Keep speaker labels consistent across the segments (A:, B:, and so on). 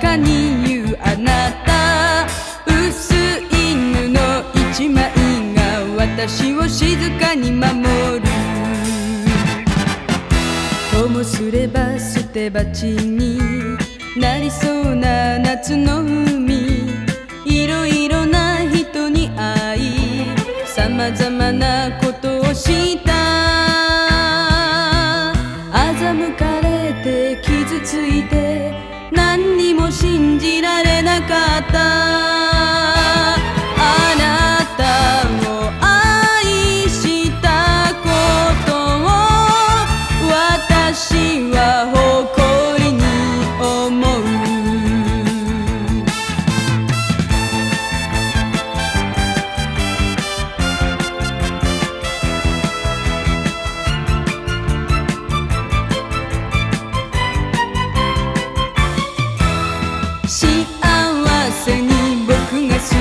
A: かに言うあなた。薄犬の一枚が私を静かに守る。ともすれば捨て鉢になりそうな夏の海。いろいろな人に会いさまざまなことをした。欺かれて傷ついて何にも信じられなかった。幸せに僕がする。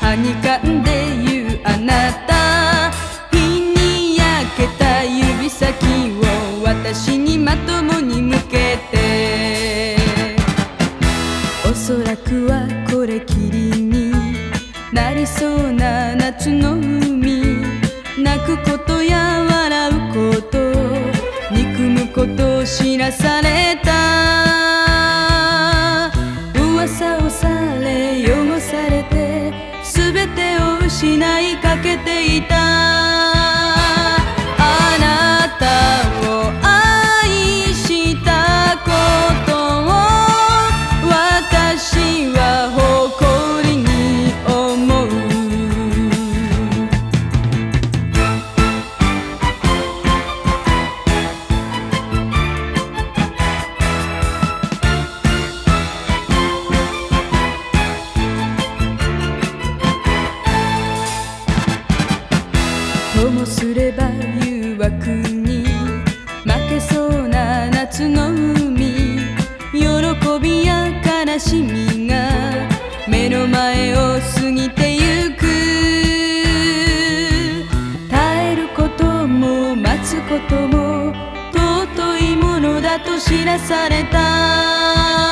A: はにかんで言うあなた。日に焼けた指先を私にまともに向けて。おそらくはこれきりになりそうな夏の海。泣くことや失いかけていた。あなたをすれば誘惑に負けそうな夏の海喜びや悲しみが目の前を過ぎてゆく耐えることも待つことも尊いものだと知らされた